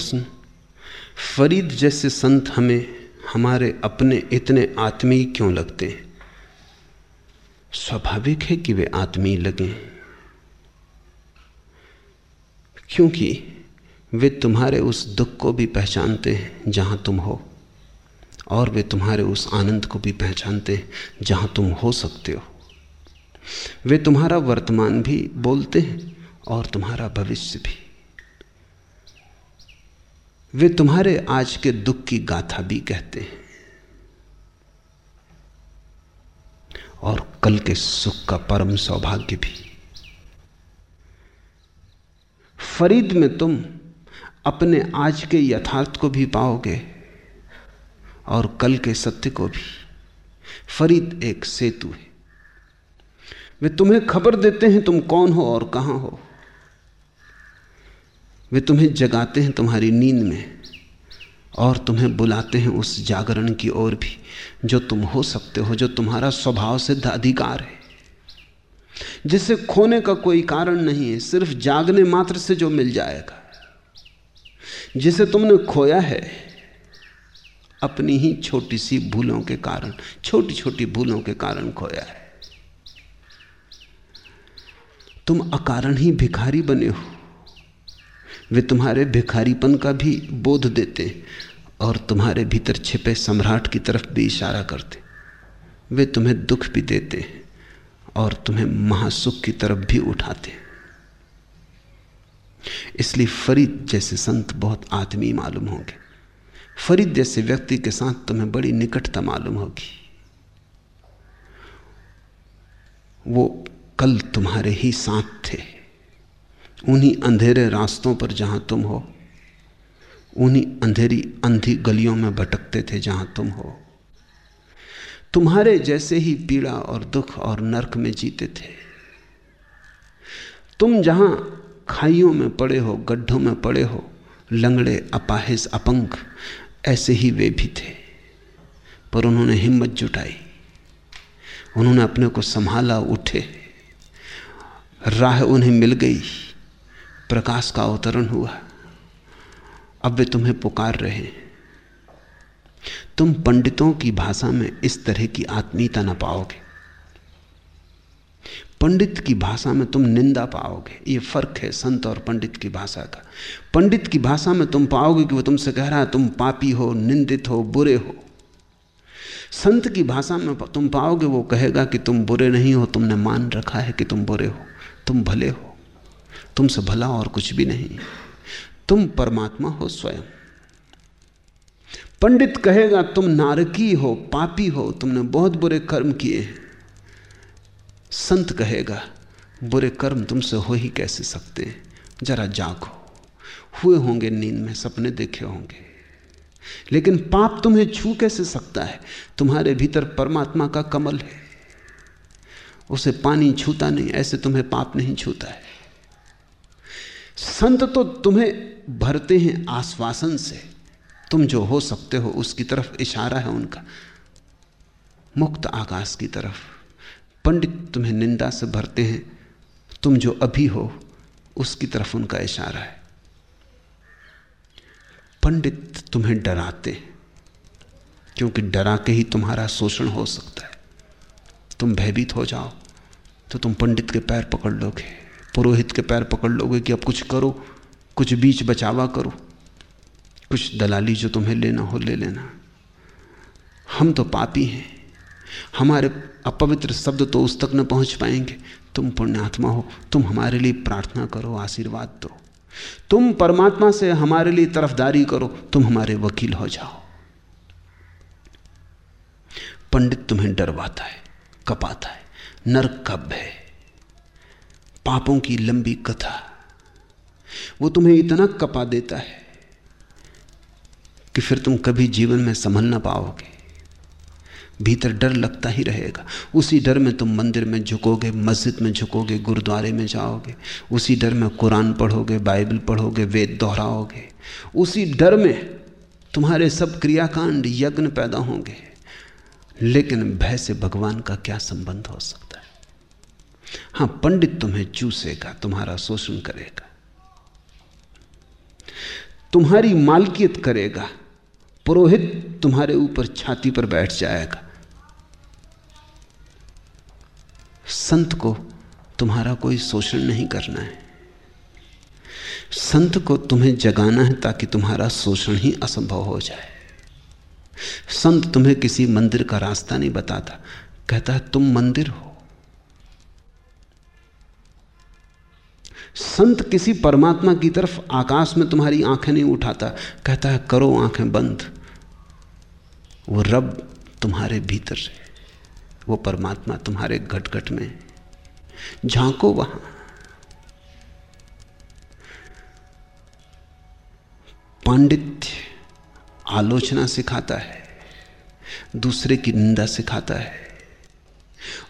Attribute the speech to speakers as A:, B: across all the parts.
A: प्रश्न। फरीद जैसे संत हमें, हमारे अपने इतने आत्मीय क्यों लगते हैं? स्वाभाविक है कि वे आत्मीय लगें। क्योंकि वे तुम्हारे उस दुख को भी पहचानते हैं जहाँ तुम हो, और वे तुम्हारे उस आनंद को भी पहचानते हैं जहाँ तुम हो सकते हो। वे तुम्हारा वर्तमान भी बोलते हैं और तुम्हारा भविष्य भी। वे तुम्हारे आज के दुख की गाथा भी कहते हैं। और कल के सुख का परम सौभाग्य भी। फरीद में तुम अपने आज के यथार्थ को भी पाओगे और कल के सत्य को भी। फरीद एक सेतु है। वे तुम्हें खबर देते हैं तुम कौन हो और कहाँ हो। वे तुम्हें जगाते हैं तुम्हारी नींद में, और तुम्हें बुलाते हैं उस जागरण की ओर भी, जो तुम हो सकते हो, जो तुम्हारा स्वभाव सिद्ध अधिकार है। जिसे खोने का कोई कारण नहीं है, सिर्फ़ जागने मात्र से जो मिल जाएगा। जिसे तुमने खोया है, अपनी ही छोटी सी भूलों के कारण छोटी छोटी भूलों के कारण खोया है। तुम अकारण ही भिखारी बने हो। वे तुम्हारे भिखारीपन का भी बोध देते और तुम्हारे भीतर छिपे सम्राट की तरफ़ भी इशारा करते। वे तुम्हें दुख भी देते और तुम्हें महासुख की तरफ़ भी उठाते। इसलिए फरीद जैसे संत बहुत आत्मीय मालूम होंगे। फरीद जैसे व्यक्ति के साथ तुम्हें बड़ी निकटता मालूम होगी। वो कल तुम्हारे ही साथ थे। उन्हीं अंधेरे रास्तों पर जहाँ तुम हो, उन्हीं अंधेरी अंधी गलियों में भटकते थे जहाँ तुम हो। तुम्हारे जैसे ही पीड़ा और दुख और नरक में जीते थे। तुम जहाँ खाइयों में पड़े हो, गड्ढों में पड़े हो, लंगड़े, अपाहिज, अपंग, ऐसे ही वे भी थे। पर उन्होंने हिम्मत जुटाई। उन्होंने अपने को संभाला, उठे। राह उन्हें मिल गई। प्रकाश का अवतरण हुआ। अब वे तुम्हें पुकार रहे हैं। तुम पंडितों की भाषा में इस तरह की आत्मीयता ना पाओगे। पंडित की भाषा में तुम निंदा पाओगे। ये फ़र्क है संत और पंडित की भाषा का। पंडित की भाषा में तुम पाओगे कि वो तुमसे कह रहा है, तुम पापी हो, निंदित हो, बुरे हो। संत की भाषा में तुम पाओगे, वो कहेगा कि तुम बुरे नहीं हो, तुमने मान रखा है कि तुम बुरे हो, तुम भले हो। तुमसे भला और कुछ भी नहीं। तुम परमात्मा हो स्वयं। पंडित कहेगा, तुम नारकी हो, पापी हो, तुमने बहुत बुरे कर्म किए संत कहेगा, बुरे कर्म तुमसे हो ही कैसे सकते हैं? जरा जागो। हुए होंगे नींद में, सपने देखे होंगे। लेकिन पाप तुम्हें छू कैसे सकता है? तुम्हारे भीतर परमात्मा का कमल है। उसे पानी छूता नहीं, ऐसे तुम्हें पाप नहीं छूता है। संत तो तुम्हें भरते हैं आश्वासन से। तुम जो हो सकते हो, उसकी तरफ़ इशारा है उनका। मुक्त आकाश की तरफ़। पंडित तुम्हें निंदा से भरते हैं। तुम जो अभी हो, उसकी तरफ़ उनका इशारा है। पंडित तुम्हें डराते हैं, क्योंकि डरा के ही तुम्हारा शोषण हो सकता है। तुम भयभीत हो जाओ तो तुम पंडित के पैर पकड़ लोगे। पुरोहित के पैर पकड़ लोगे कि अब कुछ करो, कुछ बीच बचावा करो। कुछ दलाली जो तुम्हें लेना हो ले लेना। हम तो पापी हैं। हमारे अपवित्र शब्द तो उस तक न पहुँच पाएँगे। तुम पुण्यात्मा हो, तुम हमारे लिए प्रार्थना करो, आशीर्वाद दो। तुम परमात्मा से हमारे लिए तरफदारी करो, तुम हमारे वकील हो जाओ। पंडित तुम्हें डरवाता है, कपाता है, नरक का भय। पापों की लंबी कथा। वो तुम्हें इतना कपा देता है कि फिर तुम कभी जीवन में संभल ना पाओगे। भीतर डर लगता ही रहेगा। उसी डर में तुम मंदिर में झुकोगे, मस्जिद में झुकोगे, गुरुद्वारे में जाओगे। उसी डर में कुरान पढ़ोगे, बाइबल पढ़ोगे, वेद दोहराओगे। उसी डर में तुम्हारे सब क्रियाकांड, यज्ञ पैदा होंगे। लेकिन भय से भगवान का क्या संबंध हो सकता? है, पंडित तुम्हें चूसेगा, तुम्हारा शोषण करेगा। तुम्हारी मालकियत करेगा, पुरोहित तुम्हारे ऊपर छाती पर बैठ जाएगा। संत को तुम्हारा कोई शोषण नहीं करना है। संत को तुम्हें जगाना है ताकि तुम्हारा शोषण ही असंभव हो जाए। संत तुम्हें किसी मंदिर का रास्ता नहीं बताता, कहता है, तुम मंदिर हो संत किसी परमात्मा की तरफ़ आकाश में तुम्हारी आँखें नहीं उठाता। कहता है, करो, आँखें बंद। वो रब तुम्हारे भीतर है। वो परमात्मा तुम्हारे घट घट में झांको वहाँ। पांडित्य आलोचना सिखाता है, दूसरे की निंदा सिखाता है।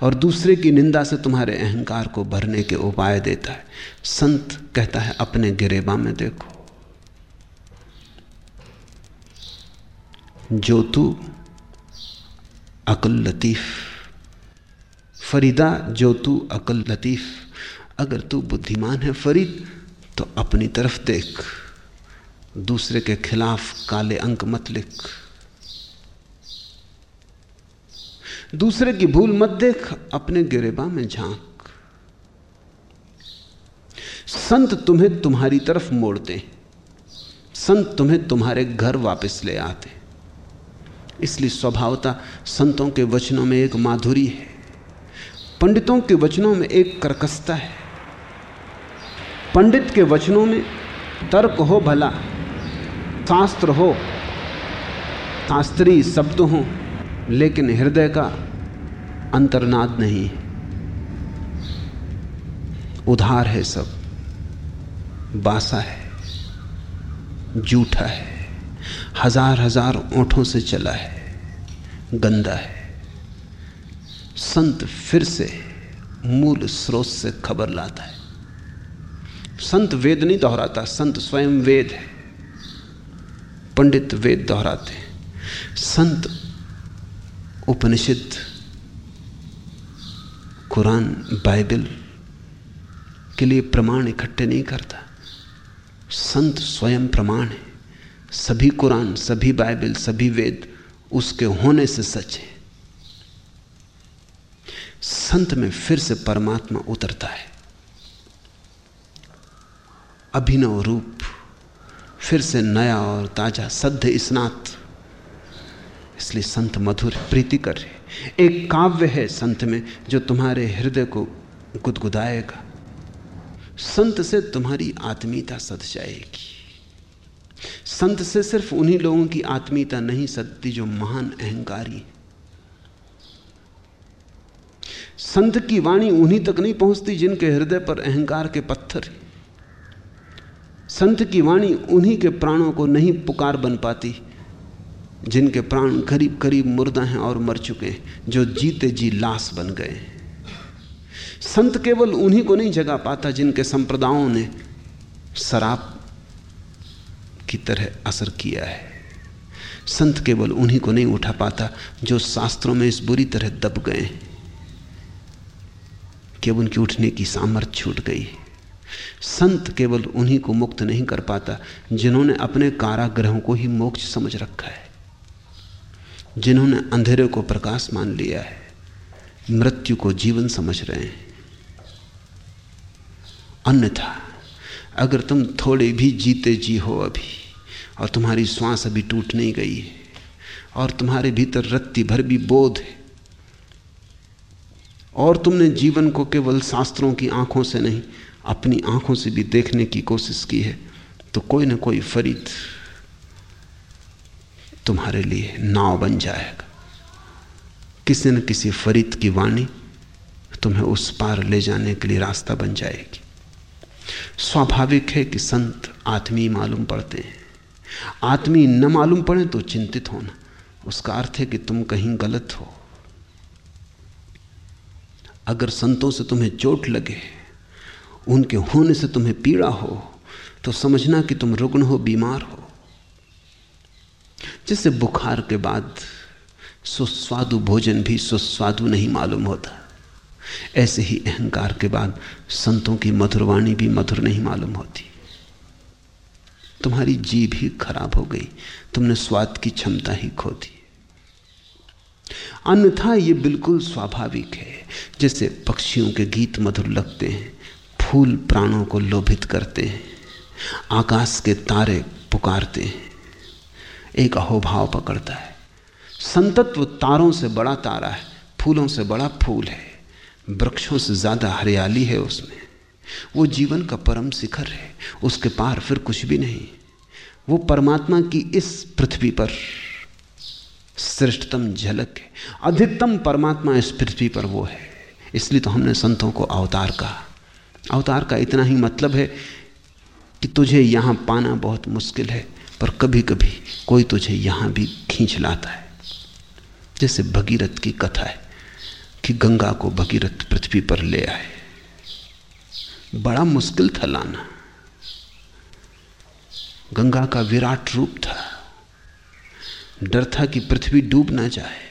A: और दूसरे की निंदा से तुम्हारे अहंकार को भरने के उपाय देता है। संत कहता है, अपने गिरेबा में देखो। जो तू अकल लतीफ़। फरीदा जो तू अकल लतीफ़। अगर तू बुद्धिमान है फरीद तो अपनी तरफ़ देख। दूसरे के खिलाफ काले अंक मत लिख। दूसरे की भूल मत देख, अपने गिरेबा में झाँक। संत तुम्हें तुम्हारी तरफ़ मोड़ते संत तुम्हें तुम्हारे घर वापस ले आते इसलिए स्वभावता संतों के वचनों में एक माधुरी है। पंडितों के वचनों में एक कर्कशता है। पंडित के वचनों में तर्क हो भला, शास्त्र हो, शास्त्रीय शब्द हो। लेकिन हृदय का अंतर्नाद नहीं उधार है सब, बासा है, जूठा है, हज़ार हज़ार ओठों से चला है, गंदा है। संत फिर से मूल स्रोत से खबर लाता है। संत वेद नहीं दोहराता, संत स्वयं वेद है। पंडित वेद दोहराते हैं। संत उपनिषद, कुरान, बाइबल के लिए प्रमाण इकट्ठे नहीं करता। संत स्वयं प्रमाण है। सभी कुरान, सभी बाइबल, सभी वेद उसके होने से सच है। संत में फिर से परमात्मा उतरता है। अभिनव रूप फिर से नया और ताज़ा सद्ध स्नात इसलिए संत मधुर प्रीति कर रहे एक काव्य है संत में जो तुम्हारे हृदय को गुदगुदाएगा। संत से तुम्हारी आत्मीयता सद जाएगी। संत से सिर्फ़ उन्हीं लोगों की आत्मीयता नहीं सदती जो महान अहंकारी संत की वाणी उन्हीं तक नहीं पहुँचती जिनके हृदय पर अहंकार के पत्थर हैं। संत की वाणी उन्हीं के प्राणों को नहीं पुकार बन पाती। जिनके प्राण करीब करीब मुर्दा हैं और मर चुके हैं, जो जीते जी लाश बन गए संत केवल उन्हीं को नहीं जगा पाता जिनके संप्रदायों ने शराब की तरह असर किया है। संत केवल उन्हीं को नहीं उठा पाता जो शास्त्रों में इस बुरी तरह दब गए कि अब उनकी उठने की सामर्थ्य छूट गई संत केवल उन्हीं को मुक्त नहीं कर पाता जिन्होंने अपने कारागृहों को ही मोक्ष समझ रखा है। जिन्होंने अंधेरे को प्रकाश मान लिया है, मृत्यु को जीवन समझ रहे हैं। अन्यथा, अगर तुम थोड़े भी जीते जी हो अभी, और तुम्हारी श्वास अभी टूट नहीं गई है, और तुम्हारे भीतर रत्ती भर भी बोध है, और तुमने जीवन को केवल शास्त्रों की आँखों से नहीं, अपनी आँखों से भी देखने की कोशिश की है तो कोई ना कोई फरीद तुम्हारे लिए नाव बन जाएगा। किसी न किसी फरीद की वाणी तुम्हें उस पार ले जाने के लिए रास्ता बन जाएगी। स्वाभाविक है कि संत आत्मी मालूम पड़ते हैं। आत्मी न मालूम पड़े तो चिंतित होना। उसका अर्थ है कि तुम कहीं गलत हो। अगर संतों से तुम्हें चोट लगे, उनके होने से तुम्हें पीड़ा हो तो समझना कि तुम रुग्ण हो, बीमार हो। जैसे बुखार के बाद सुस्वादु भोजन भी सुस्वादु नहीं मालूम होता। ऐसे ही अहंकार के बाद संतों की मधुरवाणी भी मधुर नहीं मालूम होती। तुम्हारी जीभ ही खराब हो गई, तुमने स्वाद की क्षमता ही खो दी। अन्यथा ये बिल्कुल स्वाभाविक है, जैसे पक्षियों के गीत मधुर लगते हैं, फूल प्राणों को लोभित करते हैं, आकाश के तारे पुकारते हैं। एक अहोभाव पकड़ता है। संतत्व तारों से बड़ा तारा है, फूलों से बड़ा फूल है, वृक्षों से ज़्यादा हरियाली है उसमें। वो जीवन का परम शिखर है, उसके पार फिर कुछ भी नहीं। वो परमात्मा की इस पृथ्वी पर श्रेष्ठतम झलक है, अधिकतम परमात्मा इस पृथ्वी पर वो है। इसलिए तो हमने संतों को अवतार कहा। अवतार का इतना ही मतलब है कि तुझे यहाँ पाना बहुत मुश्किल है। पर कभी कभी कोई तुझे यहाँ भी खींच लाता है। जैसे भगीरथ की कथा है कि गंगा को भगीरथ पृथ्वी पर ले आए। बड़ा मुश्किल था लाना। गंगा का विराट रूप था। डर था कि पृथ्वी डूब ना जाए।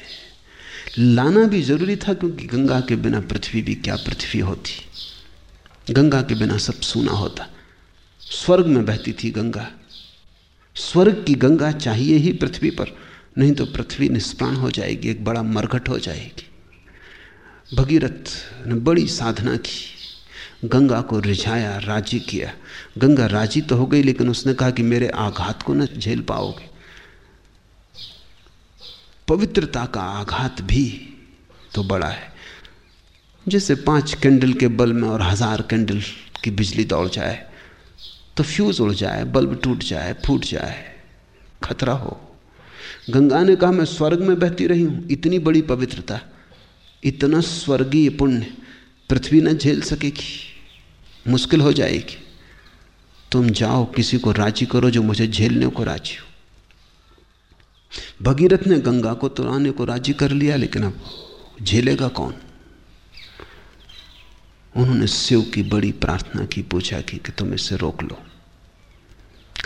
A: लाना भी ज़रूरी था क्योंकि गंगा के बिना पृथ्वी भी क्या पृथ्वी होती। गंगा के बिना सब सूना होता। स्वर्ग में बहती थी गंगा। स्वर्ग की गंगा चाहिए ही पृथ्वी पर, नहीं तो पृथ्वी निष्प्राण हो जाएगी, एक बड़ा मरघट हो जाएगी। भगीरथ ने बड़ी साधना की, गंगा को रिझाया, राज़ी किया। गंगा राज़ी तो हो गई, लेकिन उसने कहा कि मेरे आघात को न झेल पाओगे। पवित्रता का आघात भी तो बड़ा है। जैसे पाँच कैंडल के बल्ब में और हज़ार कैंडल की बिजली दौड़ जाए तो फ्यूज उड़ जाए बल्ब टूट जाए, फूट जाए, खतरा हो। गंगा ने कहा, मैं स्वर्ग में बहती रही हूँ, इतनी बड़ी पवित्रता, इतना स्वर्गीय पुण्य, पृथ्वी न झेल सकेगी, मुश्किल हो जाएगी। तुम जाओ, किसी को राज़ी करो जो मुझे झेलने को राज़ी हो। भगीरथ ने गंगा को तुराने को राज़ी कर लिया, लेकिन अब झेलेगा कौन? उन्होंने शिव की बड़ी प्रार्थना की, पूछा की, कि तुम इसे रोक लो।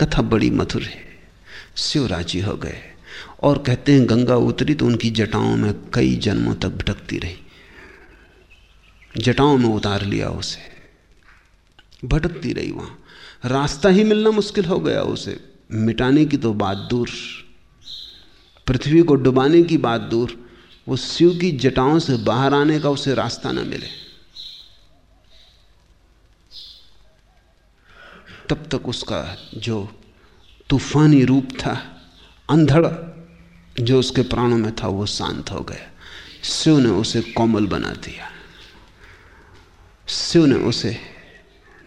A: कथा बड़ी मधुर है। शिव राज़ी हो गए और कहते हैं, गंगा उतरी तो उनकी जटाओं में कई जन्मों तक भटकती रही। जटाओं में उतार लिया उसे। भटकती रही वहाँ। रास्ता ही मिलना मुश्किल हो गया उसे। मिटाने की तो बात दूर। पृथ्वी को डुबाने की बात दूर। वो शिव की जटाओं से बाहर आने का उसे रास्ता ना मिले। तब तक उसका जो तूफानी रूप था, अंधड़, जो उसके प्राणों में था, वो शांत हो गया। शिव ने उसे कोमल बना दिया। शिव ने उसे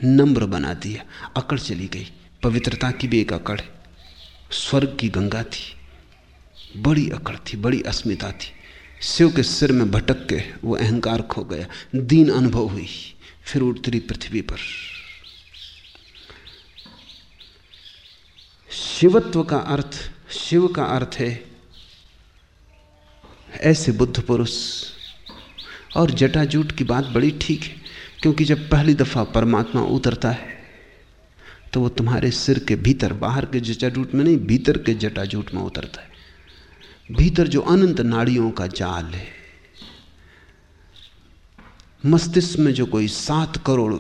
A: नम्र बना दिया। अकड़ चली गई। पवित्रता की भी एक अकड़। स्वर्ग की गंगा थी। बड़ी अकड़ थी, बड़ी अस्मिता थी। शिव के सिर में भटक के वो अहंकार खो गया। दीन अनुभव हुई। फिर उतरी पृथ्वी पर। शिवत्व का अर्थ, शिव का अर्थ है ऐसे बुद्ध पुरुष। और जटाजूट की बात बड़ी ठीक है, क्योंकि जब पहली दफ़ा परमात्मा उतरता है तो वो तुम्हारे सिर के भीतर, बाहर के जटाजूट में नहीं, भीतर के जटाजूट में उतरता है। भीतर जो अनंत नाड़ियों का जाल है, मस्तिष्क में जो कोई सात करोड़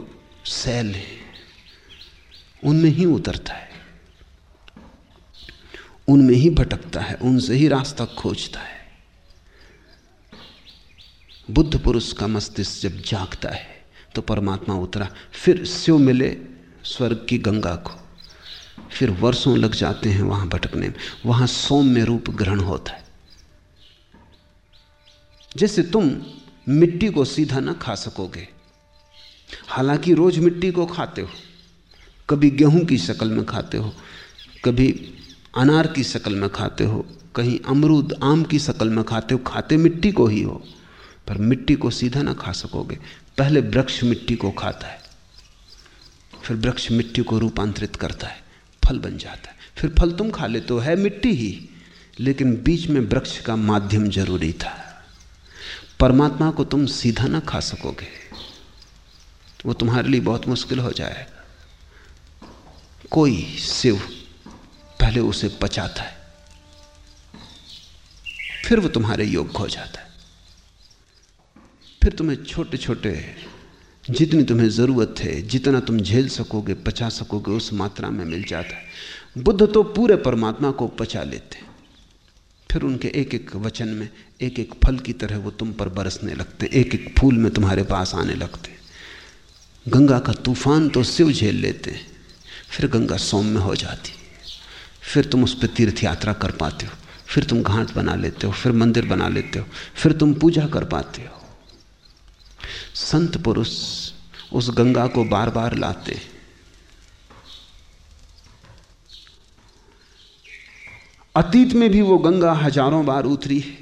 A: सेल है, उनमें ही उतरता है। उनमें ही भटकता है, उनसे ही रास्ता खोजता है। बुद्ध पुरुष का मस्तिष्क जब जागता है तो परमात्मा उतरा, फिर शिव मिले स्वर्ग की गंगा को। फिर वर्षों लग जाते हैं वहाँ भटकने में, वहाँ सौम्य रूप ग्रहण होता है। जैसे तुम मिट्टी को सीधा ना खा सकोगे, हालाँकि रोज मिट्टी को खाते हो, कभी गेहूँ की शक्ल में खाते हो, कभी अनार की शक्ल में खाते हो, कहीं अमरूद, आम की शक्ल में खाते हो, खाते मिट्टी को ही हो, पर मिट्टी को सीधा ना खा सकोगे। पहले वृक्ष मिट्टी को खाता है, फिर वृक्ष मिट्टी को रूपांतरित करता है, फल बन जाता है। फिर फल तुम खा ले तो है मिट्टी ही, लेकिन बीच में वृक्ष का माध्यम ज़रूरी था। परमात्मा को तुम सीधा ना खा सकोगे, वो तुम्हारे लिए बहुत मुश्किल हो जाएगा। कोई शिव पहले उसे पचाता है। फिर वो तुम्हारे योग्य हो जाता है। फिर तुम्हें छोटे छोटे जितनी तुम्हें ज़रूरत है, जितना तुम झेल सकोगे, पचा सकोगे, उस मात्रा में मिल जाता है। बुद्ध तो पूरे परमात्मा को पचा लेते फिर उनके एक एक वचन में एक एक फल की तरह वो तुम पर बरसने लगते एक एक फूल में तुम्हारे पास आने लगते गंगा का तूफ़ान तो शिव झेल लेते फिर गंगा सौम्य हो जाती फिर तुम उस पर तीर्थ यात्रा कर पाते हो। फिर तुम घाट बना लेते हो, फिर मंदिर बना लेते हो, फिर तुम पूजा कर पाते हो। संत पुरुष उस गंगा को बार बार लाते अतीत में भी वो गंगा हज़ारों बार उतरी है।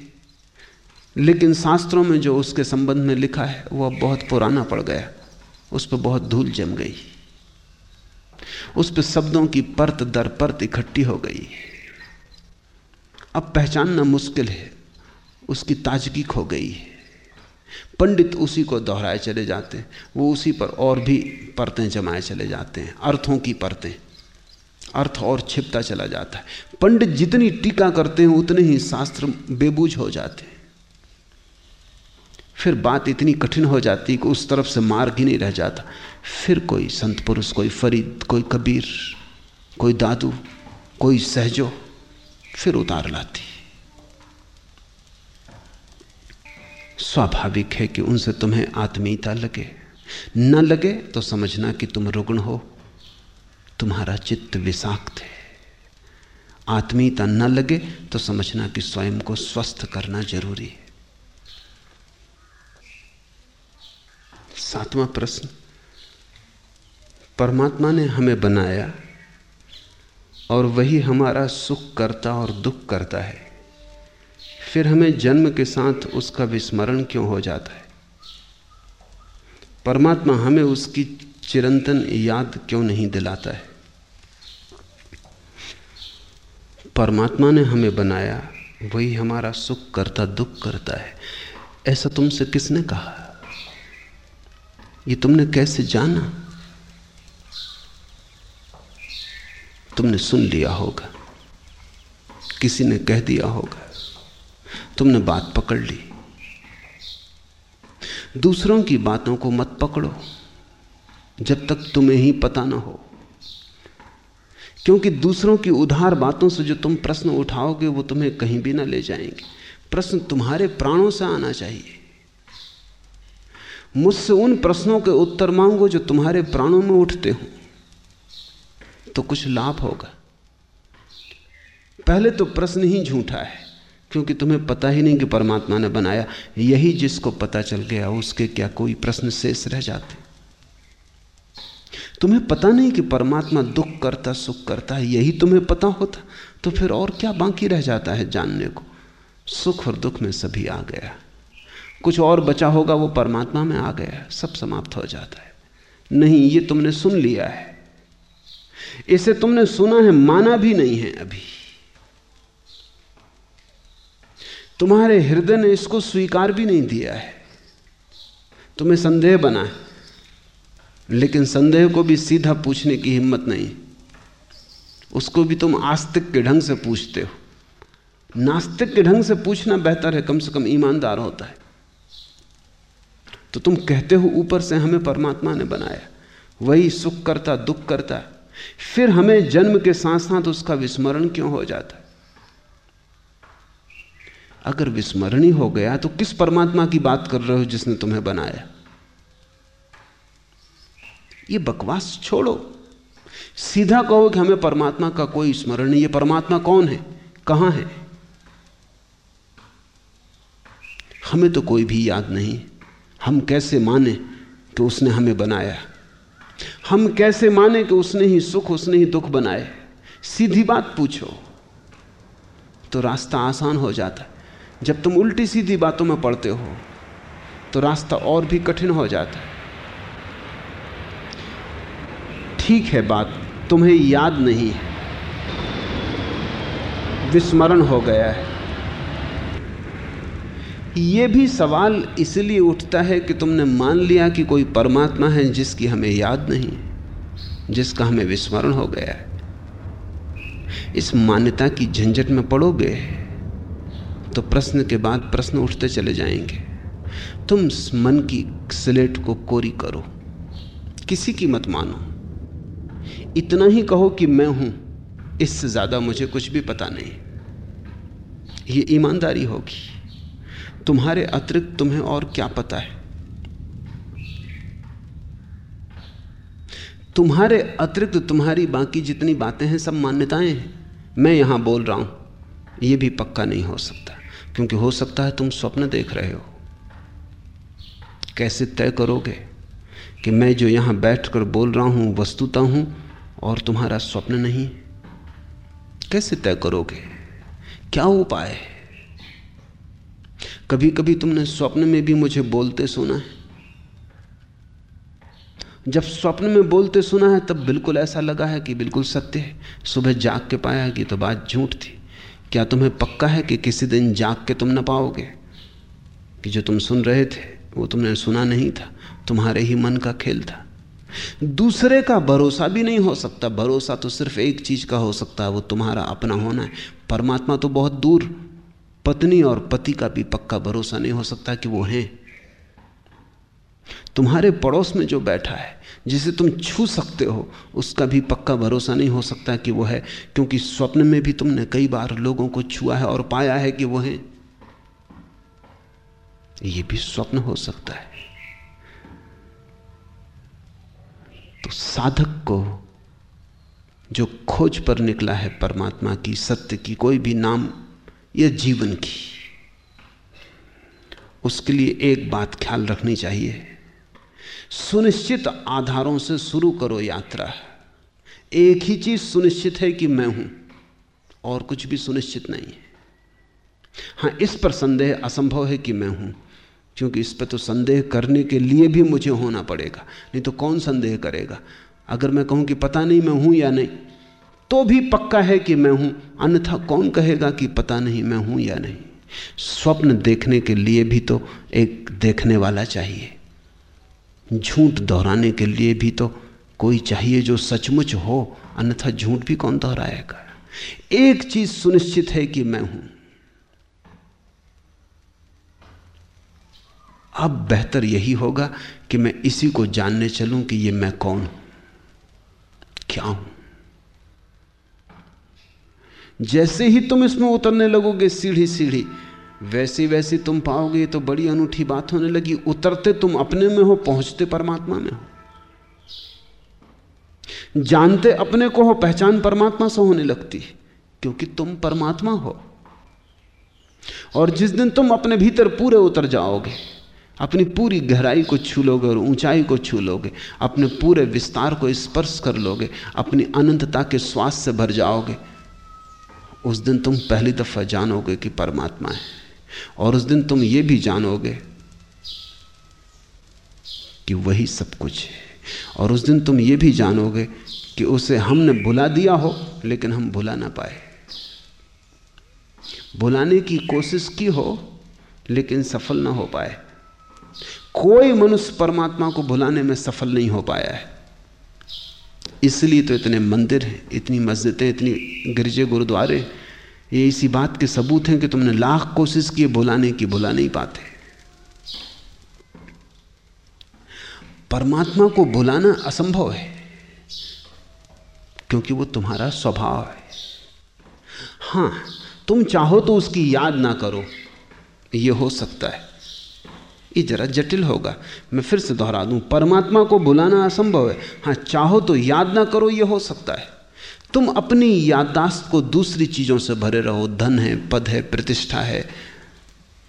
A: लेकिन शास्त्रों में जो उसके संबंध में लिखा है, वो अब बहुत पुराना पड़ गया। उस पर बहुत धूल जम गई। उस पर शब्दों की परत दर परत इकट्ठी हो गई। अब पहचानना मुश्किल है, उसकी ताजगी खो गई है। पंडित उसी को दोहराए चले जाते हैं, वो उसी पर और भी परतें जमाए चले जाते हैं, अर्थों की परतें। अर्थ और छिपता चला जाता है। पंडित जितनी टीका करते हैं, उतने ही शास्त्र बेबूझ हो जाते हैं। फिर बात इतनी कठिन हो जाती कि उस तरफ़ से मार्ग ही नहीं रह जाता। फिर कोई संत पुरुष, कोई फरीद, कोई कबीर, कोई दादू, कोई सहजो फिर उतार लाती। स्वाभाविक है कि उनसे तुम्हें आत्मीयता लगे। न लगे तो समझना कि तुम रुग्ण हो। तुम्हारा चित्त विषाक्त है। आत्मीयता न लगे तो समझना कि स्वयं को स्वस्थ करना ज़रूरी है। सातवां प्रश्न। परमात्मा ने हमें बनाया और वही हमारा सुख करता और दुख करता है। फिर हमें जन्म के साथ उसका विस्मरण क्यों हो जाता है? परमात्मा हमें उसकी चिरंतन याद क्यों नहीं दिलाता है? परमात्मा ने हमें बनाया, वही हमारा सुख करता, दुख करता है। ऐसा तुमसे किसने कहा? ये तुमने कैसे जाना? तुमने सुन लिया होगा। किसी ने कह दिया होगा, तुमने बात पकड़ ली। दूसरों की बातों को मत पकड़ो, जब तक तुम्हें ही पता ना हो। क्योंकि दूसरों की उधार बातों से जो तुम प्रश्न उठाओगे, वो तुम्हें कहीं भी ना ले जाएँगे। प्रश्न तुम्हारे प्राणों से आना चाहिए। मुझसे उन प्रश्नों के उत्तर मांगो जो तुम्हारे प्राणों में उठते हो। तो कुछ लाभ होगा। पहले तो प्रश्न ही झूठा है, क्योंकि तुम्हें पता ही नहीं कि परमात्मा ने बनाया। यही जिसको पता चल गया, उसके क्या कोई प्रश्न शेष रह जाते? तुम्हें पता नहीं कि परमात्मा दुख करता, सुख करता है, यही तुम्हें पता होता। तो फिर और क्या बाकी रह जाता है जानने को? सुख और दुख में सभी आ गया। कुछ और बचा होगा, वो परमात्मा में आ गया, सब समाप्त हो जाता है। नहीं, ये तुमने सुन लिया है। इसे तुमने सुना है, माना भी नहीं है अभी। तुम्हारे हृदय ने इसको स्वीकार भी नहीं दिया है। तुम्हें संदेह बना है, लेकिन संदेह को भी सीधा पूछने की हिम्मत नहीं। उसको भी तुम आस्तिक के ढंग से पूछते हो। नास्तिक के ढंग से पूछना बेहतर है, कम से कम ईमानदार होता है। तो तुम कहते हो, ऊपर से हमें परमात्मा ने बनाया। वही सुख करता, दुख करता है फिर हमें जन्म के साथ साथ उसका विस्मरण क्यों हो जाता? है अगर विस्मरण ही हो गया तो किस परमात्मा की बात कर रहे हो जिसने तुम्हें बनाया? ये बकवास छोड़ो। सीधा कहो कि हमें परमात्मा का कोई स्मरण नहीं ये परमात्मा कौन है? कहाँ है? हमें तो कोई भी याद नहीं। हम कैसे माने कि उसने हमें बनाया? हम कैसे माने कि उसने ही सुख, उसने ही दुख बनाए? सीधी बात पूछो। तो रास्ता आसान हो जाता है। जब तुम उल्टी सीधी बातों में पड़ते हो तो रास्ता और भी कठिन हो जाता है। ठीक है बात, तुम्हें याद नहीं है। विस्मरण हो गया है। ये भी सवाल इसलिए उठता है कि तुमने मान लिया कि कोई परमात्मा है जिसकी हमें याद नहीं, जिसका हमें विस्मरण हो गया है। इस मान्यता की झंझट में पड़ोगे तो प्रश्न के बाद प्रश्न उठते चले जाएँगे। तुम मन की स्लेट को कोरी करो, किसी की मत मानो। इतना ही कहो कि मैं हूँ, इससे ज़्यादा मुझे कुछ भी पता नहीं। ये ईमानदारी होगी। तुम्हारे अतिरिक्त तुम्हें और क्या पता है? तुम्हारे अतिरिक्त तुम्हारी बाकी जितनी बातें हैं, सब मान्यताएँ हैं। मैं यहाँ बोल रहा हूँ यह भी पक्का नहीं हो सकता, क्योंकि हो सकता है तुम स्वप्न देख रहे हो। कैसे तय करोगे कि मैं जो यहाँ बैठकर बोल रहा हूँ, वस्तुता हूँ, और तुम्हारा स्वप्न नहीं? कैसे तय करोगे? क्या उपाय है? कभी कभी तुमने स्वप्न में भी मुझे बोलते सुना है। जब स्वप्न में बोलते सुना है, तब बिल्कुल ऐसा लगा है कि बिल्कुल सत्य है। सुबह जाग के पाया कि तो बात झूठ थी। क्या तुम्हें पक्का है कि किसी दिन जाग के तुम न पाओगे? कि जो तुम सुन रहे थे, वो तुमने सुना नहीं था। तुम्हारे ही मन का खेल था। दूसरे का भरोसा भी नहीं हो सकता। भरोसा तो सिर्फ़ एक चीज़ का हो सकता है, वो तुम्हारा अपना होना है। परमात्मा तो बहुत दूर पत्नी और पति का भी पक्का भरोसा नहीं हो सकता कि वो हैं। तुम्हारे पड़ोस में जो बैठा है, जिसे तुम छू सकते हो, उसका भी पक्का भरोसा नहीं हो सकता कि वो है, क्योंकि स्वप्न में भी तुमने कई बार लोगों को छुआ है और पाया है कि वो हैं। ये भी स्वप्न हो सकता है। तो साधक को जो खोज पर निकला है परमात्मा की, सत्य की कोई भी नाम या जीवन की। उसके लिए एक बात ख्याल रखनी चाहिए। सुनिश्चित आधारों से शुरू करो यात्रा। एक ही चीज़ सुनिश्चित है कि मैं हूँ, और कुछ भी सुनिश्चित नहीं है। हाँ, इस पर संदेह असंभव है कि मैं हूँ, क्योंकि इस पर तो संदेह करने के लिए भी मुझे होना पड़ेगा, नहीं तो कौन संदेह करेगा? अगर मैं कहूँ कि पता नहीं मैं हूँ या नहीं तो भी पक्का है कि मैं हूँ। अन्यथा कौन कहेगा कि पता नहीं मैं हूँ या नहीं। स्वप्न देखने के लिए भी तो एक देखने वाला चाहिए। झूठ दोहराने के लिए भी तो कोई चाहिए जो सचमुच हो। अन्यथा झूठ भी कौन दोहराएगा? एक चीज़ सुनिश्चित है कि मैं हूँ। अब बेहतर यही होगा कि मैं इसी को जानने चलूँ कि ये मैं कौन हूँ? क्या हूँ? जैसे ही तुम इसमें उतरने लगोगे सीढ़ी सीढ़ी वैसी वैसी तुम पाओगे तो बड़ी अनूठी बात होने लगी। उतरते तुम अपने में हो, पहुँचते परमात्मा में हो। जानते अपने को हो, पहचान परमात्मा से होने लगती क्योंकि तुम परमात्मा हो। और जिस दिन तुम अपने भीतर पूरे उतर जाओगे, अपनी पूरी गहराई को छू लोगे और ऊंचाई को छू लोगे, अपने पूरे विस्तार को स्पर्श कर लोगे, अपनी अनंतता के स्वास्थ्य से भर जाओगे उस दिन तुम पहली दफ़ा जानोगे कि परमात्मा है। और उस दिन तुम ये भी जानोगे कि वही सब कुछ है। और उस दिन तुम ये भी जानोगे कि उसे हमने भुला दिया हो, लेकिन हम भुला ना पाए। भुलाने की कोशिश की हो, लेकिन सफल ना हो पाए। कोई मनुष्य परमात्मा को भुलाने में सफल नहीं हो पाया है। इसलिए तो इतने मंदिर हैं, इतनी मस्जिदें, इतनी गिरजे गुरुद्वारे। ये इसी बात के सबूत हैं कि तुमने लाख कोशिश किए, बुलाने की बुला नहीं पाते। परमात्मा को बुलाना असंभव है, क्योंकि वो तुम्हारा स्वभाव है। हाँ, तुम चाहो तो उसकी याद ना करो, ये हो सकता है। ये जरा जटिल होगा। मैं फिर से दोहरा दूँ, परमात्मा को बुलाना असंभव है। हाँ, चाहो तो याद ना करो, ये हो सकता है। तुम अपनी याददाश्त को दूसरी चीज़ों से भरे रहो। धन है, पद है, प्रतिष्ठा है,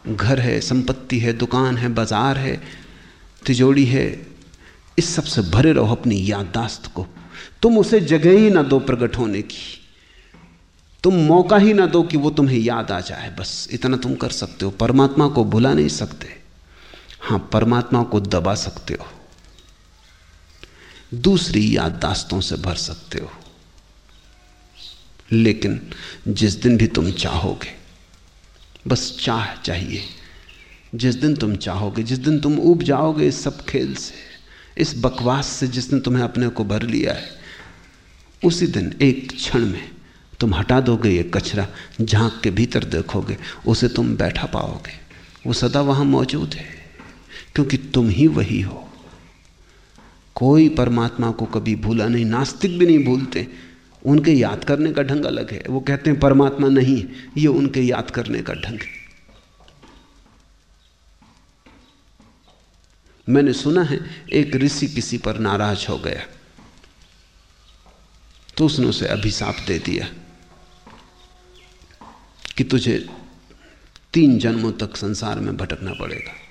A: घर है, संपत्ति है, दुकान है, बाज़ार है तिजोड़ी है, इस सबसे भरे रहो अपनी याददाश्त को। तुम उसे जगह ही ना दो प्रकट होने की। तुम मौका ही ना दो कि वो तुम्हें याद आ जाए। बस इतना तुम कर सकते हो। परमात्मा को भुला नहीं सकते। हाँ, परमात्मा को दबा सकते हो। दूसरी याददाश्तों से भर सकते हो। लेकिन जिस दिन भी तुम चाहोगे, बस चाह चाहिए। जिस दिन तुम चाहोगे, जिस दिन तुम उब जाओगे इस सब खेल से, इस बकवास से जिस दिन तुम्हें अपने को भर लिया है, उसी दिन एक क्षण में तुम हटा दोगे ये कचरा, झाँक के भीतर देखोगे, उसे तुम बैठा पाओगे। वो सदा वहाँ मौजूद है। क्योंकि तुम ही वही हो। कोई परमात्मा को कभी भूला नहीं, नास्तिक भी नहीं भूलते। उनके याद करने का ढंग अलग है। वो कहते हैं, परमात्मा नहीं, ये उनके याद करने का ढंग है। मैंने सुना है, एक ऋषि किसी पर नाराज़ हो गया। तो उसने उसे अभिशाप दे दिया कि तुझे तीन जन्मों तक संसार में भटकना पड़ेगा।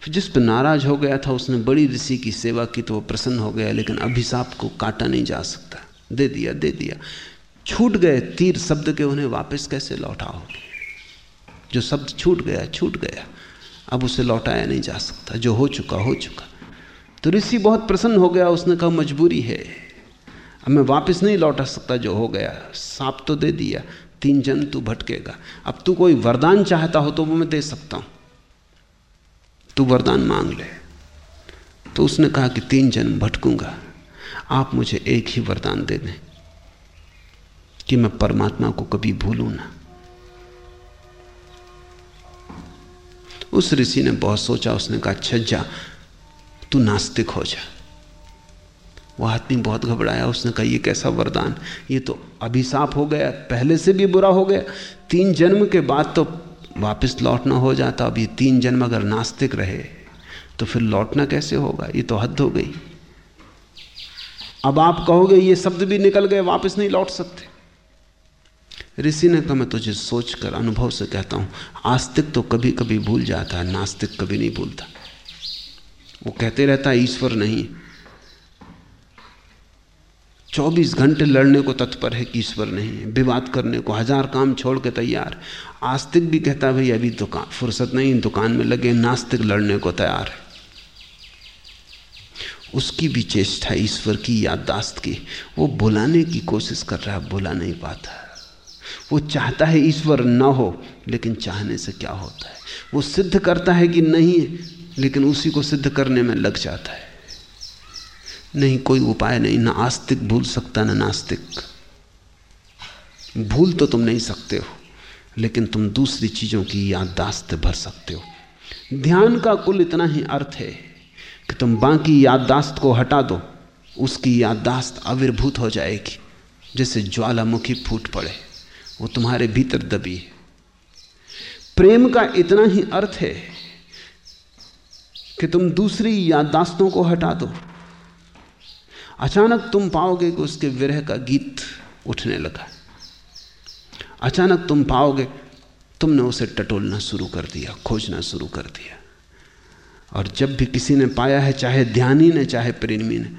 A: फिर जिस पर नाराज़ हो गया था, उसने बड़ी ऋषि की सेवा की तो वो प्रसन्न हो गया, लेकिन अभिशाप को काटा नहीं जा सकता। दे दिया दे दिया। छूट गए तीर शब्द के, उन्हें वापस कैसे लौटाओगे जो शब्द छूट गया छूट गया। अब उसे लौटाया नहीं जा सकता। जो हो चुका हो चुका। तो ऋषि बहुत प्रसन्न हो गया, उसने कहा, मजबूरी है। अब मैं वापस नहीं लौटा सकता, जो हो गया। सांप तो दे दिया, तीन जन तू भटकेगा। अब तू कोई वरदान चाहता हो तो वो मैं दे सकता हूँ। तू वरदान मांग ले। तो उसने कहा कि तीन जन्म भटकूँगा। आप मुझे एक ही वरदान दे दें कि मैं परमात्मा को कभी भूलूं ना। उस ऋषि ने बहुत सोचा, उसने कहा अच्छा जा, तू नास्तिक हो जा। वो आदमी बहुत घबराया, उसने कहा, ये कैसा वरदान? ये तो अभिशाप हो गया, पहले से भी बुरा हो गया। तीन जन्म के बाद तो वापस लौटना हो जाता, अब ये तीन जन्म अगर नास्तिक रहे तो फिर लौटना कैसे होगा? ये तो हद हो गई। अब आप कहोगे, ये शब्द भी निकल गए, वापस नहीं लौट सकते। ऋषि ने कहा, मैं तुझे सोचकर, अनुभव से कहता हूँ, आस्तिक तो कभी कभी भूल जाता है, नास्तिक कभी नहीं भूलता। वो कहते रहता है ईश्वर नहीं। 24 घंटे लड़ने को तत्पर है कि ईश्वर नहीं है, विवाद करने को, हज़ार काम छोड़ के तैयार। आस्तिक भी कहता भाई, अभी दुकान, फुर्सत नहीं, दुकान में लगे, नास्तिक लड़ने को तैयार है। उसकी भी चेष्टा ईश्वर की याददाश्त की, वो बुलाने की कोशिश कर रहा है, बुला नहीं पाता वो चाहता है ईश्वर न हो, लेकिन चाहने से क्या होता है? वो सिद्ध करता है कि नहीं, लेकिन उसी को सिद्ध करने में लग जाता है। नहीं, कोई उपाय नहीं, ना आस्तिक भूल सकता, ना नास्तिक। भूल तो तुम नहीं सकते हो। लेकिन तुम दूसरी चीज़ों की याददाश्त भर सकते हो। ध्यान का कुल इतना ही अर्थ है कि तुम बाकी याददाश्त को हटा दो, उसकी याददाश्त आविर्भूत हो जाएगी, जैसे ज्वालामुखी फूट पड़े, वो तुम्हारे भीतर दबी है। प्रेम का इतना ही अर्थ है कि तुम दूसरी याददाश्तों को हटा दो। अचानक तुम पाओगे कि उसके विरह का गीत उठने लगा। अचानक तुम पाओगे, तुमने उसे टटोलना शुरू कर दिया, खोजना शुरू कर दिया। और जब भी किसी ने पाया है, चाहे ध्यानी ने, चाहे प्रेमी ने,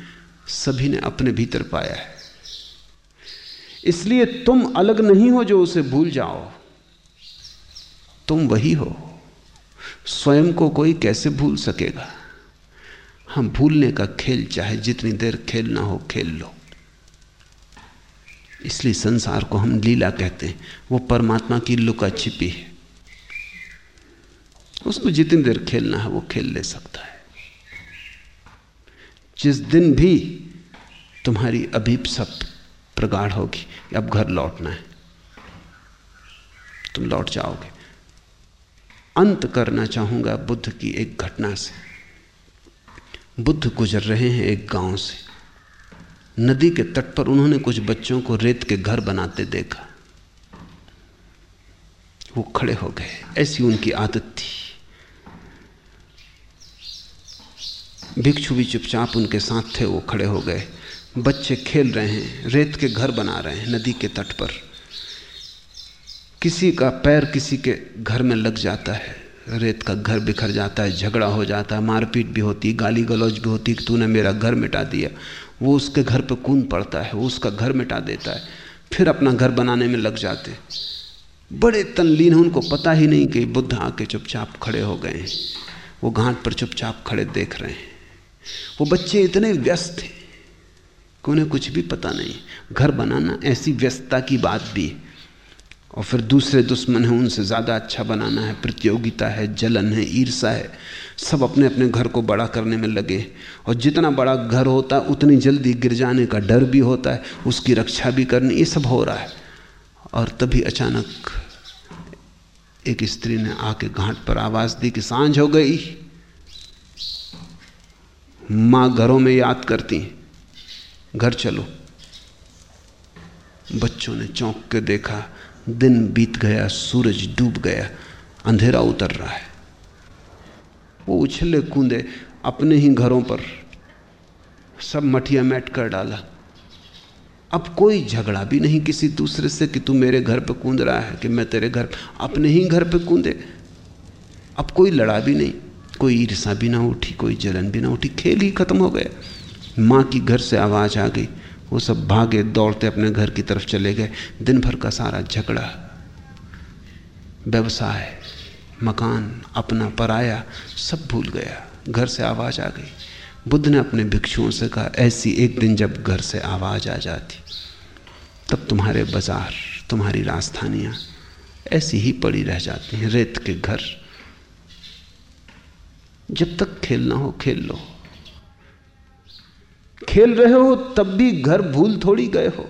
A: सभी ने अपने भीतर पाया है। इसलिए तुम अलग नहीं हो जो उसे भूल जाओ। तुम वही हो। स्वयं को कोई कैसे भूल सकेगा? हम भूलने का खेल चाहे जितनी देर खेलना हो, खेल लो। इसलिए संसार को हम लीला कहते हैं। वो परमात्मा की लुका छिपी है। उसको जितनी देर खेलना है, वो खेल ले सकता है। जिस दिन भी तुम्हारी अभीपसप प्रगाढ़ होगी अब घर लौटना है, तुम लौट जाओगे। अंत करना चाहूँगा बुद्ध की एक घटना से। बुद्ध गुजर रहे हैं एक गाँव से। नदी के तट पर उन्होंने कुछ बच्चों को रेत के घर बनाते देखा। वो खड़े हो गए। ऐसी उनकी आदत थी। भिक्षु भी चुपचाप उनके साथ थे, वो खड़े हो गए। बच्चे खेल रहे हैं, रेत के घर बना रहे हैं, नदी के तट पर। किसी का पैर किसी के घर में लग जाता है। रेत का घर बिखर जाता है, झगड़ा हो जाता है, मारपीट भी होती, गाली गलौज भी होती कि तूने मेरा घर मिटा दिया। वो उसके घर पर कून पड़ता है, वो उसका घर मिटा देता है, फिर अपना घर बनाने में लग जाते। बड़े तनलीन उनको पता ही नहीं कि बुद्ध आके चुपचाप खड़े हो गए हैं। वो घाट पर चुपचाप खड़े देख रहे हैं। वो बच्चे इतने व्यस्त हैं कि उन्हें कुछ भी पता नहीं। घर बनाना ऐसी व्यस्तता की बात भी है और फिर दूसरे दुश्मन हैं, उनसे ज़्यादा अच्छा बनाना है, प्रतियोगिता है, जलन है ईर्षा है। सब अपने अपने घर को बड़ा करने में लगे। और जितना बड़ा घर होता है उतनी जल्दी गिर जाने का डर भी होता है, उसकी रक्षा भी करनी, ये सब हो रहा है। और तभी अचानक एक स्त्री ने आके घाट पर आवाज़ दी कि साँझ हो गई। माँ घरों में याद करती, घर चलो। बच्चों ने चौंक के देखा दिन बीत गया, सूरज डूब गया, अंधेरा उतर रहा है। वो उछले कूदे, अपने ही घरों पर सब मठिया मैट कर डाला। अब कोई झगड़ा भी नहीं किसी दूसरे से कि तू मेरे घर पे कूद रहा है, कि मैं तेरे घर अपने ही घर पे कूदे। अब कोई लड़ा भी नहीं, कोई ईर्षा भी ना उठी, कोई जलन भी ना उठी, खेल ही खत्म हो गया। माँ की घर से आवाज़ आ गई वो सब भागे, दौड़ते अपने घर की तरफ़ चले गए। दिन भर का सारा झगड़ा, व्यवसाय, मकान, अपना पराया, सब भूल गया। घर से आवाज़ आ गई। बुद्ध ने अपने भिक्षुओं से कहा, ऐसी एक दिन जब घर से आवाज़ आ जाती, तब तुम्हारे बाज़ार, तुम्हारी राजधानियाँ ऐसी ही पड़ी रह जाती हैं, रेत के घर। जब तक खेलना हो, खेल लो। खेल रहे हो, तब भी घर भूल थोड़ी गए हो।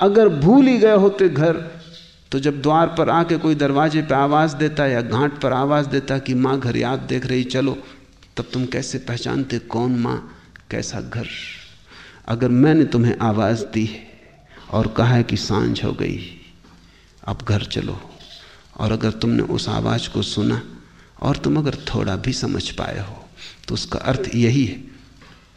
A: अगर भूल ही गए होते घर तो जब द्वार पर आके कोई दरवाजे पर आवाज़ देता या घाट पर आवाज़ देता कि माँ घर याद देख रही, चलो, तब तुम कैसे पहचानते कौन माँ, कैसा घर? अगर मैंने तुम्हें आवाज़ दी है और कहा है कि साँझ हो गई, अब घर चलो। और अगर तुमने उस आवाज़ को सुना और तुम अगर थोड़ा भी समझ पाए हो तो उसका अर्थ यही है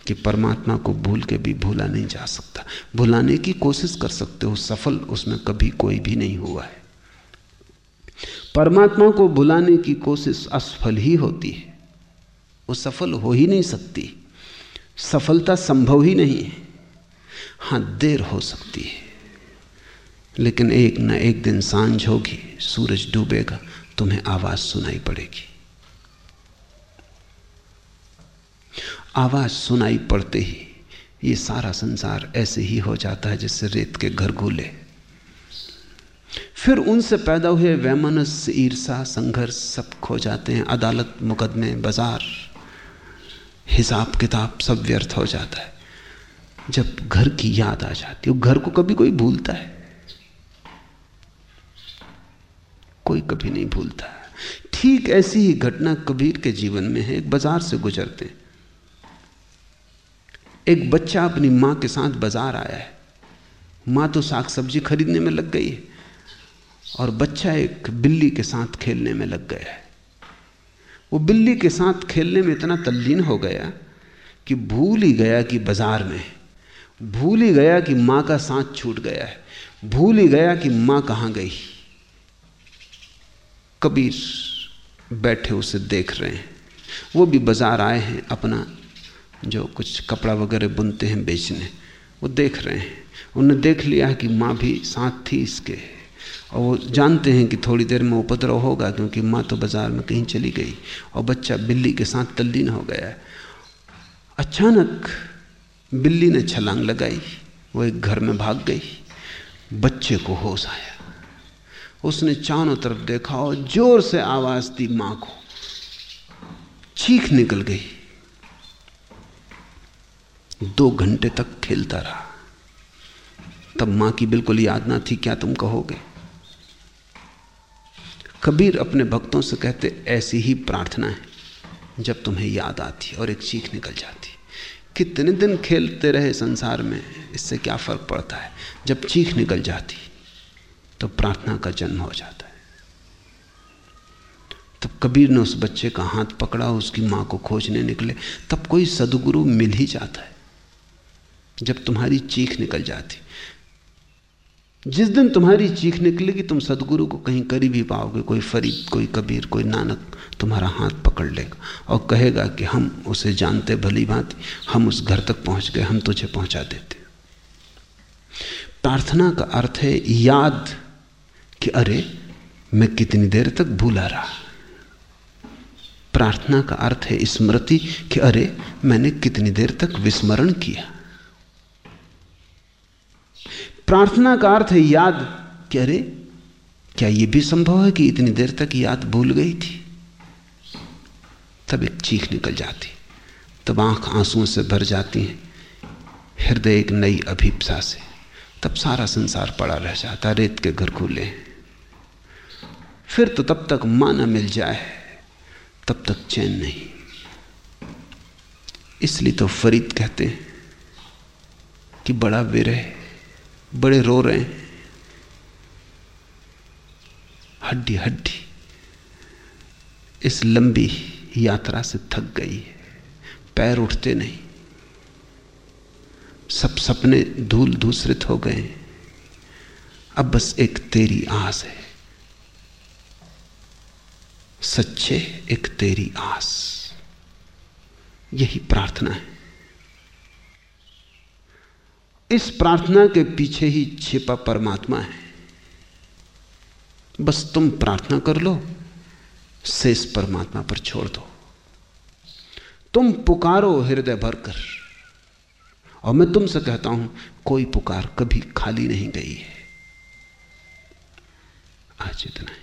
A: कि परमात्मा को भूल के भी भूला नहीं जा सकता। भुलाने की कोशिश कर सकते हो, सफल उसमें कभी कोई भी नहीं हुआ है। परमात्मा को भुलाने की कोशिश असफल ही होती है। वो सफल हो ही नहीं सकती। सफलता संभव ही नहीं है। हाँ देर हो सकती है। लेकिन एक न एक दिन साँझ होगी, सूरज डूबेगा, तुम्हें आवाज़ सुनाई पड़ेगी। आवाज़ सुनाई पड़ते ही ये सारा संसार ऐसे ही हो जाता है जैसे रेत के घर घूले। फिर उनसे पैदा हुए वैमनस ईर्षा संघर्ष सब खो जाते हैं। अदालत, मुकदमे, बाज़ार, हिसाब किताब सब व्यर्थ हो जाता है। जब घर की याद आ जाती है घर को कभी कोई भूलता है। कोई कभी नहीं भूलता। ठीक ऐसी ही घटना कबीर के जीवन में है, एक बाज़ार से गुजरते एक बच्चा अपनी माँ के साथ बाज़ार आया है। माँ तो साग सब्ज़ी खरीदने में लग गई है और बच्चा एक बिल्ली के साथ खेलने में लग गया है। वो बिल्ली के साथ खेलने में इतना तल्लीन हो गया कि भूल ही गया कि बाज़ार में भूल ही गया कि माँ का साथ छूट गया है। भूल ही गया कि माँ कहाँ गई। कबीर बैठे उसे देख रहे हैं। वो भी बाज़ार आए हैं अपना जो कुछ कपड़ा वगैरह बुनते हैं बेचने, वो देख रहे हैं। उन्होंने देख लिया कि माँ भी साथ थी इसके। और वो जानते हैं कि थोड़ी देर में उपद्रव होगा, क्योंकि माँ तो बाज़ार में कहीं चली गई और बच्चा बिल्ली के साथ तल्लीन हो गया। है अचानक बिल्ली ने छलांग लगाई, वो एक घर में भाग गई। बच्चे को होश आया। उसने चारों तरफ़ देखा और ज़ोर से आवाज़ दी माँ को। चीख निकल गई। दो घंटे तक खेलता रहा। तब माँ की बिल्कुल याद ना थी, क्या तुम कहोगे? कबीर अपने भक्तों से कहते, ऐसी ही प्रार्थना है, जब तुम्हें याद आती और एक चीख निकल जाती। कितने दिन खेलते रहे संसार में, इससे क्या फ़र्क पड़ता है? जब चीख निकल जाती तो प्रार्थना का जन्म हो जाता है। तब कबीर ने उस बच्चे का हाथ पकड़ा, उसकी माँ को खोजने निकले। तब कोई सदगुरु मिल ही जाता है। जब तुम्हारी चीख निकल जाती। जिस दिन तुम्हारी चीख निकलेगी, तुम सदगुरु को कहीं कर भी पाओगे, कोई फरीद, कोई कबीर, कोई नानक तुम्हारा हाथ पकड़ लेगा और कहेगा कि हम उसे जानते, भली भांति, हम उस घर तक पहुँच गए, हम तुझे पहुँचा देते। प्रार्थना का अर्थ है याद कि अरे, मैं कितनी देर तक भूला रहा। प्रार्थना का अर्थ है स्मृति कि अरे, मैंने कितनी देर तक विस्मरण किया। प्रार्थना का अर्थ है याद। कि अरे, क्या यह भी संभव है कि इतनी देर तक याद भूल गई थी? तब एक चीख निकल जाती। तब आँख आंसुओं से भर जाती हैं। हृदय एक नई अभिप्सा से। तब सारा संसार पड़ा रह जाता, रेत के घर खुले। फिर तो तब तक माना मिल जाए, तब तक चैन नहीं। इसलिए तो फरीद कहते हैं कि बड़ा विरह। बड़े रो रहे हैं। हड्डी हड्डी। इस लंबी यात्रा से थक गई है। पैर उठते नहीं। सब सपने धूल दूसरित हो गए। अब बस एक तेरी आस है। सच्चे एक तेरी आस। यही प्रार्थना है। इस प्रार्थना के पीछे ही छिपा परमात्मा है। बस तुम प्रार्थना कर लो शेष परमात्मा पर छोड़ दो। तुम पुकारो हृदय भरकर, और मैं तुमसे कहता हूँ, कोई पुकार कभी खाली नहीं गई है। आज इतना ही।